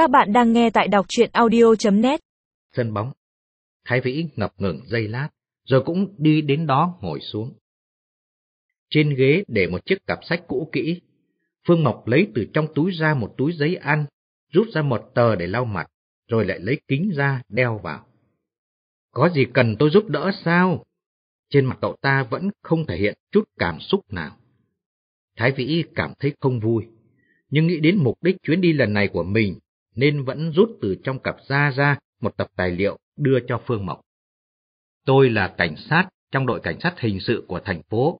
Các bạn đang nghe tại đọc truyện audio.net Sân bóng. Thái Vĩ ngập ngừng giây lát, rồi cũng đi đến đó ngồi xuống. Trên ghế để một chiếc cặp sách cũ kỹ. Phương Mộc lấy từ trong túi ra một túi giấy ăn, rút ra một tờ để lau mặt, rồi lại lấy kính ra đeo vào. Có gì cần tôi giúp đỡ sao? Trên mặt cậu ta vẫn không thể hiện chút cảm xúc nào. Thái Vĩ cảm thấy không vui, nhưng nghĩ đến mục đích chuyến đi lần này của mình, nên vẫn rút từ trong cặp da ra một tập tài liệu đưa cho Phương Mộc. Tôi là cảnh sát trong đội cảnh sát hình sự của thành phố.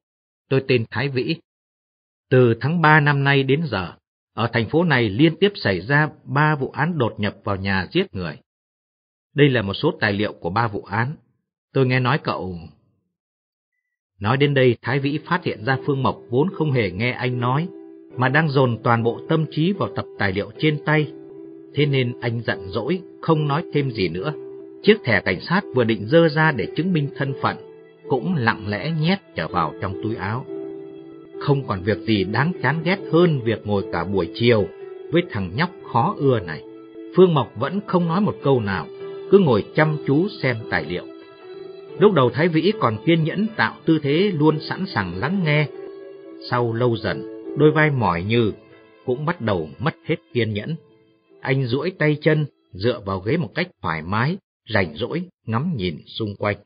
Tôi tên Thái Vĩ. Từ tháng 3 năm nay đến giờ, ở thành phố này liên tiếp xảy ra ba vụ án đột nhập vào nhà giết người. Đây là một số tài liệu của ba vụ án. Tôi nghe nói cậu... Nói đến đây, Thái Vĩ phát hiện ra Phương Mộc vốn không hề nghe anh nói, mà đang dồn toàn bộ tâm trí vào tập tài liệu trên tay. Thế nên anh giận dỗi, không nói thêm gì nữa. Chiếc thẻ cảnh sát vừa định dơ ra để chứng minh thân phận, cũng lặng lẽ nhét trở vào trong túi áo. Không còn việc gì đáng chán ghét hơn việc ngồi cả buổi chiều với thằng nhóc khó ưa này. Phương Mộc vẫn không nói một câu nào, cứ ngồi chăm chú xem tài liệu. Lúc đầu Thái Vĩ còn kiên nhẫn tạo tư thế luôn sẵn sàng lắng nghe. Sau lâu dần, đôi vai mỏi như cũng bắt đầu mất hết kiên nhẫn. Anh duỗi tay chân, dựa vào ghế một cách thoải mái, rảnh rỗi, ngắm nhìn xung quanh.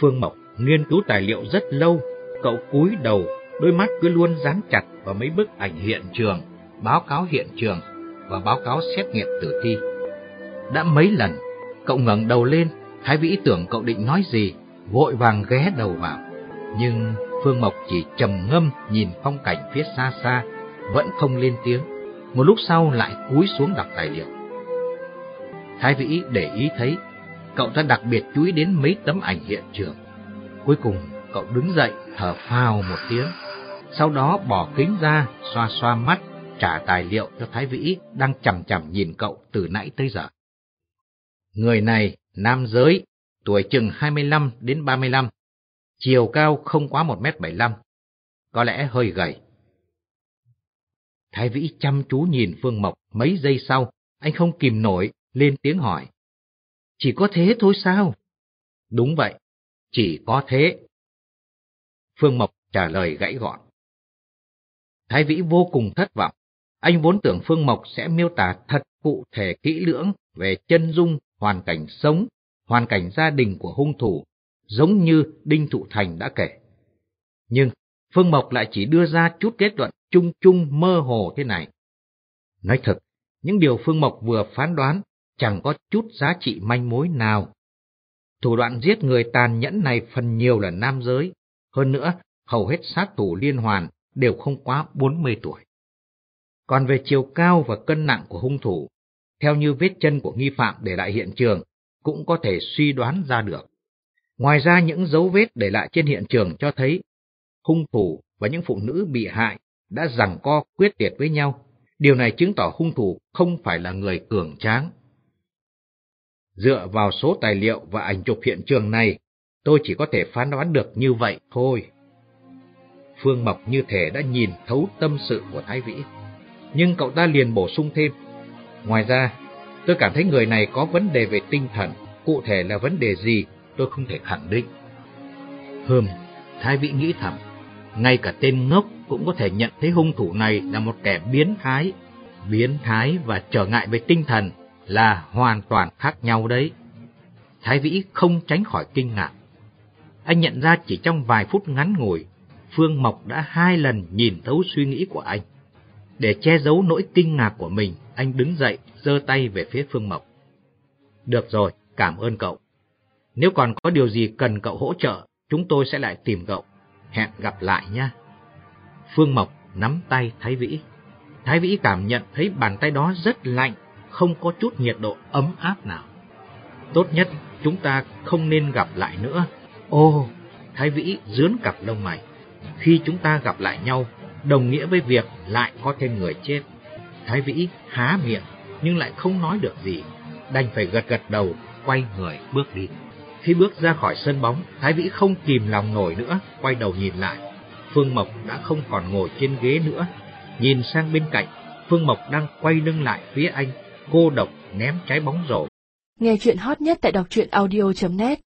Phương Mộc nghiên cứu tài liệu rất lâu, cậu cúi đầu, đôi mắt cứ luôn dán chặt vào mấy bức ảnh hiện trường, báo cáo hiện trường và báo cáo xét nghiệm tử thi. Đã mấy lần, cậu ngẩng đầu lên, Thái Vĩ tưởng cậu định nói gì, vội vàng ghé đầu vào. Nhưng Phương Mộc chỉ trầm ngâm nhìn phong cảnh phía xa xa, vẫn không lên tiếng. Một lúc sau lại cúi xuống đọc tài liệu. Thái Vĩ để ý thấy, cậu ta đặc biệt chú ý đến mấy tấm ảnh hiện trường. Cuối cùng, cậu đứng dậy, thở phào một tiếng. Sau đó bỏ kính ra, xoa xoa mắt, trả tài liệu cho Thái Vĩ đang chầm chầm nhìn cậu từ nãy tới giờ. Người này, nam giới, tuổi chừng 25 đến 35, chiều cao không quá 1m75, có lẽ hơi gầy. Thái Vĩ chăm chú nhìn Phương Mộc mấy giây sau, anh không kìm nổi, lên tiếng hỏi. Chỉ có thế thôi sao? Đúng vậy, chỉ có thế. Phương Mộc trả lời gãy gọn. Thái Vĩ vô cùng thất vọng. Anh vốn tưởng Phương Mộc sẽ miêu tả thật cụ thể kỹ lưỡng về chân dung, hoàn cảnh sống, hoàn cảnh gia đình của hung thủ, giống như Đinh Thụ Thành đã kể. Nhưng Phương Mộc lại chỉ đưa ra chút kết luận chung chung mơ hồ thế này. Nói thật, những điều Phương Mộc vừa phán đoán chẳng có chút giá trị manh mối nào. Thủ đoạn giết người tàn nhẫn này phần nhiều là nam giới, hơn nữa, hầu hết sát thủ liên hoàn đều không quá 40 tuổi. Còn về chiều cao và cân nặng của hung thủ, theo như vết chân của nghi phạm để lại hiện trường, cũng có thể suy đoán ra được. Ngoài ra những dấu vết để lại trên hiện trường cho thấy hung thủ và những phụ nữ bị hại đã giằng co quyết liệt với nhau. Điều này chứng tỏ hung thủ không phải là người cường tráng. Dựa vào số tài liệu và ảnh chụp hiện trường này, tôi chỉ có thể phán đoán được như vậy thôi. Phương Mộc như thể đã nhìn thấu tâm sự của Thái Vĩ. Nhưng cậu ta liền bổ sung thêm. Ngoài ra, tôi cảm thấy người này có vấn đề về tinh thần, cụ thể là vấn đề gì tôi không thể khẳng định. Hừm, Thái Vĩ nghĩ thầm, ngay cả tên ngốc cũng có thể nhận thấy hung thủ này là một kẻ biến thái. Biến thái và trở ngại về tinh thần là hoàn toàn khác nhau đấy. Thái Vĩ không tránh khỏi kinh ngạc. Anh nhận ra chỉ trong vài phút ngắn ngủi, Phương Mộc đã hai lần nhìn thấu suy nghĩ của anh. Để che giấu nỗi kinh ngạc của mình, anh đứng dậy, giơ tay về phía Phương Mộc. Được rồi, cảm ơn cậu. Nếu còn có điều gì cần cậu hỗ trợ, chúng tôi sẽ lại tìm cậu. Hẹn gặp lại nhé. Phương Mộc nắm tay Thái Vĩ. Thái Vĩ cảm nhận thấy bàn tay đó rất lạnh, không có chút nhiệt độ ấm áp nào. Tốt nhất chúng ta không nên gặp lại nữa. Ô, Thái Vĩ dướn cặp lông mày. Khi chúng ta gặp lại nhau, đồng nghĩa với việc lại có thêm người chết. Thái Vĩ há miệng nhưng lại không nói được gì, đành phải gật gật đầu, quay người bước đi. Khi bước ra khỏi sân bóng, Thái Vĩ không kìm lòng nổi nữa, quay đầu nhìn lại. Phương Mộc đã không còn ngồi trên ghế nữa. Nhìn sang bên cạnh, Phương Mộc đang quay lưng lại phía anh, cô độc ném trái bóng rổ. Nghe chuyện hot nhất tại đọc truyện audio.net